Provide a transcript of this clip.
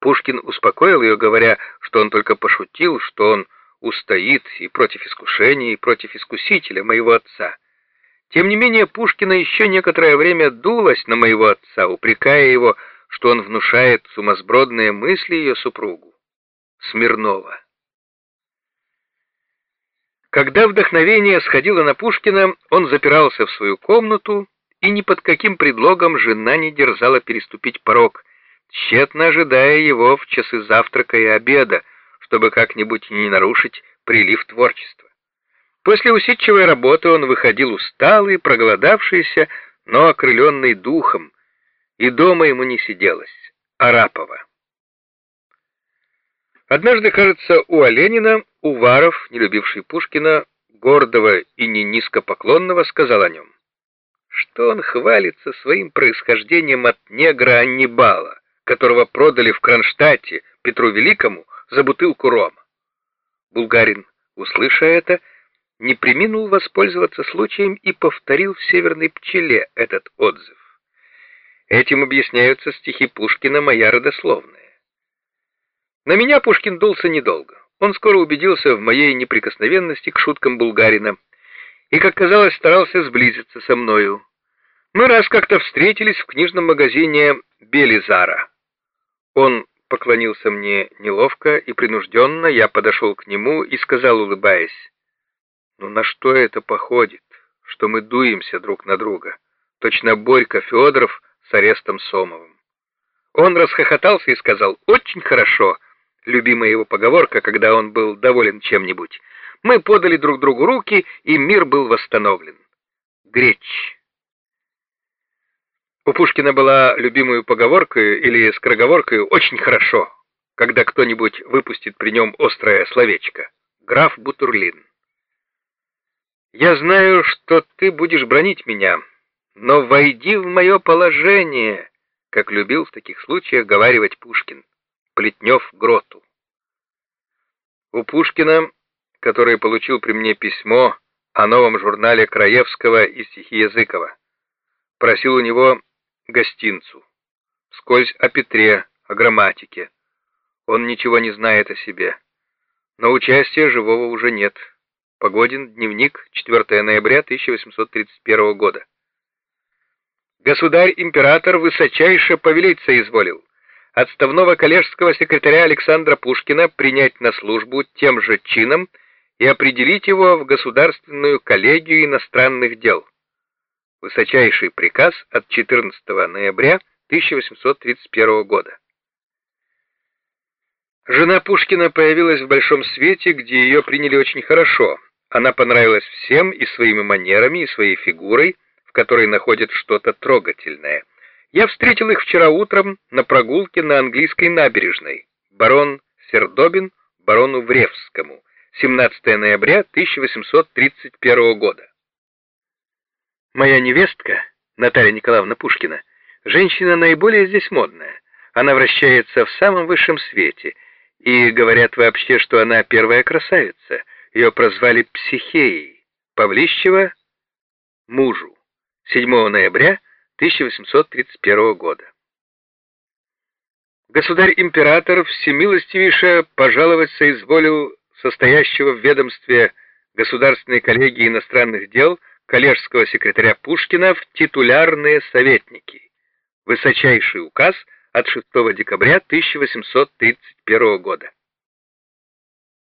Пушкин успокоил ее, говоря, что он только пошутил, что он устоит и против искушения, и против искусителя, моего отца. Тем не менее, Пушкина еще некоторое время дулась на моего отца, упрекая его, что он внушает сумасбродные мысли ее супругу. Смирнова. Когда вдохновение сходило на Пушкина, он запирался в свою комнату, и ни под каким предлогом жена не дерзала переступить порог, тщетно ожидая его в часы завтрака и обеда, чтобы как-нибудь не нарушить прилив творчества. После усидчивой работы он выходил усталый, проголодавшийся, но окрыленный духом, и дома ему не сиделось. Арапова. Однажды, кажется, у Оленина Уваров, не любивший Пушкина, гордого и не низкопоклонного, сказал о нем, что он хвалится своим происхождением от негра Аннибала, которого продали в Кронштадте Петру Великому за бутылку рома. Булгарин, услыша это, не приминул воспользоваться случаем и повторил в «Северной пчеле» этот отзыв. Этим объясняются стихи Пушкина «Моя родословная». На меня Пушкин дулся недолго. Он скоро убедился в моей неприкосновенности к шуткам Булгарина и, как казалось, старался сблизиться со мною. Мы раз как-то встретились в книжном магазине Белизара. Он поклонился мне неловко и принужденно, я подошел к нему и сказал, улыбаясь, «Ну на что это походит, что мы дуемся друг на друга? Точно Борька Федоров с арестом Сомовым». Он расхохотался и сказал, «Очень хорошо», любимая его поговорка, когда он был доволен чем-нибудь. Мы подали друг другу руки, и мир был восстановлен. Гречь. У Пушкина была любимую поговоркой или скороговоркой «очень хорошо», когда кто-нибудь выпустит при нем острое словечко. Граф Бутурлин. «Я знаю, что ты будешь бронить меня, но войди в мое положение», как любил в таких случаях говаривать Пушкин. Плетнев Гроту. У Пушкина, который получил при мне письмо о новом журнале Краевского и стихи Языкова, просил у него гостинцу, скользь о Петре, о грамматике. Он ничего не знает о себе. Но участия живого уже нет. Погодин, дневник, 4 ноября 1831 года. Государь-император высочайше повелить соизволил отставного коллежского секретаря Александра Пушкина принять на службу тем же чином и определить его в Государственную коллегию иностранных дел. Высочайший приказ от 14 ноября 1831 года. Жена Пушкина появилась в большом свете, где ее приняли очень хорошо. Она понравилась всем и своими манерами, и своей фигурой, в которой находят что-то трогательное. Я встретил их вчера утром на прогулке на английской набережной. Барон Сердобин барону Вревскому. 17 ноября 1831 года. Моя невестка, Наталья Николаевна Пушкина, женщина наиболее здесь модная. Она вращается в самом высшем свете, и говорят вообще, что она первая красавица. Ее прозвали Психеей, Павлищева мужу. 7 ноября 1831 года. Государь-император всемилостивейше пожаловать соизволил состоящего в ведомстве Государственной коллегии иностранных дел коллежского секретаря Пушкина в титулярные советники. Высочайший указ от 6 декабря 1831 года.